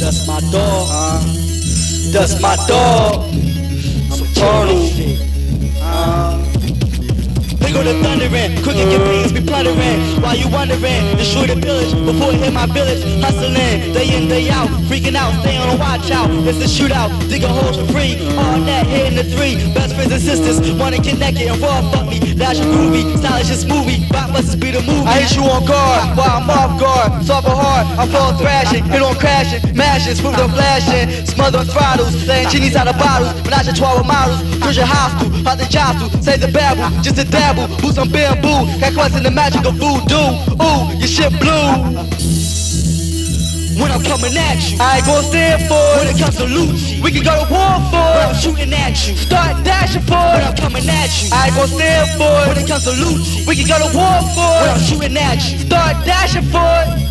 That's my dog. That's my dog. I'm eternal. Go to thundering, cooking your beans be plundering. While you wondering, destroy the village before it hit my village. Hustling, day in, day out, freaking out, stay on the watch out. It's a shootout, dig a hole for free. All that, hitting the three. Best friends and sisters, wanna connect it and raw fuck me. That's your groovy, stylish just movie. Rock must be the movie. I hit you on guard while I'm off guard. Soft hard, I fall thrashing, hit on crashing, mashing, smooth on flashing, smother on throttles, saying genies out of bottles, but not your 12 models. Your hostile, hot the jostle, say the babble, just a dabble, boots on bamboo, got questing the magic of voodoo. Ooh, your shit blue. When I'm coming at you, I ain't gon' stand for it. When it comes to loot, we can go to war for it. When I'm shooting at you, start dashing for it. When I'm coming at you, I ain't gon' stand for it. When it comes to loot, we can go to war for it. When I'm shooting at you, start dashing for it.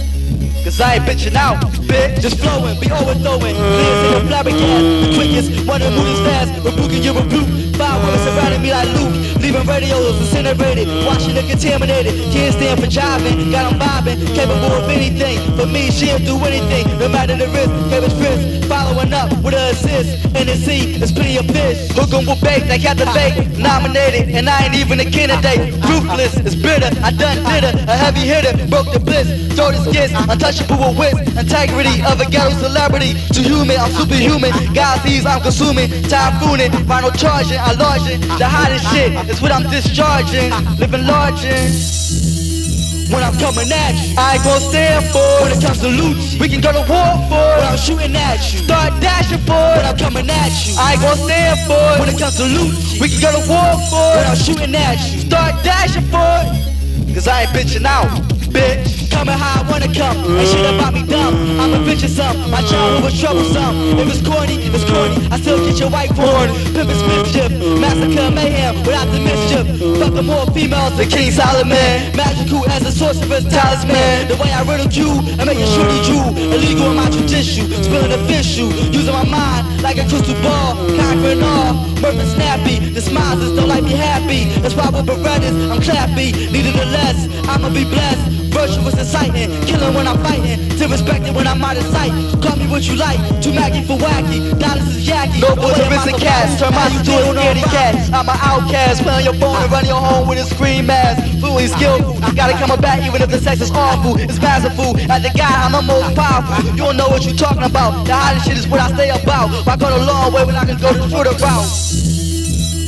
Cause I ain't bitching out, bitch. Just flowing, be overthrowing. Clears in the flabbergasted, the quickest, one of the movies fast. Rebuking your rebuke. Five women surrounding me like Luke. Leaving radios incinerated, watching it contaminated. Can't stand for jiving, got them vibing. Capable of anything. For me, she'll do anything, no matter the risk. Cabbage Chris, following up with a assist. NSC, there's plenty of fish. Hook 'em with bait, they got the bait. Nominated, and I ain't even a candidate. Ruthless, it's bitter. I done did it. A heavy hitter, broke the bliss. Throw the skits, untouchable with wit. Integrity of a ghetto celebrity. Too human, I'm superhuman. God sees I'm consuming. Typhooning, final charging, I larging. The hottest shit is what I'm discharging. Living larging. When I'm coming at you, I gon' stand for. When it comes to loot, we can go to war for. When I'm shooting at you, start dashing for. When I'm coming at you, I gon' stand for. When it comes to loot, we can go to war for. When I'm shooting at you, start dashing for. Cause I ain't bitching out, bitch. Coming how I wanna come, ain't shit about me dumb. I'm adventuresome, my childhood was troublesome. If it's corny, it's corny. Your white porn. Pimpin' mischief, massacre mayhem without the mischief. Fucking more females than King Solomon. Magical as a sorcerer's talisman. The way I riddled you and make you shorty you Illegal in my tradition, spilling official. Using my mind like a crystal ball, conquering all. Murphy snappy, the smiles don't like me happy. Why with Berettas, I'm clappy. Neither the less, I'ma be blessed. Virtuous exciting, killing when I'm fighting, disrespecting when I'm out of sight. Call me what you like, too maggy for wacky. Dollars is yacky. No boys are missing cats, turn my to a scaredy cat. I'm an outcast, play on your phone and run your home with a scream mask. Fluently skillful, gotta come back even if the sex is awful. It's masterful, as the guy I'm the most powerful. You don't know what you talking about. The hottest shit is what I stay about. Why go the long way when I can go to the shorter route?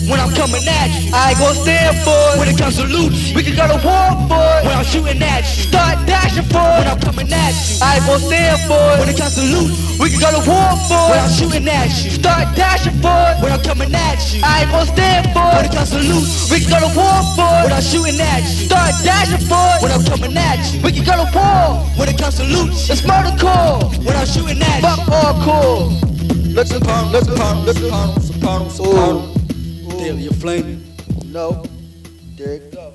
When I'm coming at you, I ain't gon' stand for it. When it comes to loot, we can go to war for it. When I'm shooting at you, start dashing for it. When I'm coming at you, I ain't gon' stand for it. When it comes to loot, we can go to war for it. When I'm shooting at you, start dashing for it. When I'm coming at you, I ain't gon' stand for it. When it comes to loot, we can go to war for it. When I'm shooting at you, start dashing for it. When I'm coming at you, we can go to war. When it comes to loot, it's murder core. When I'm shooting at you, fuck all cool. Let's come, let's come, let's come, soprano, soprano. Daily, you're flaming. No. There you go.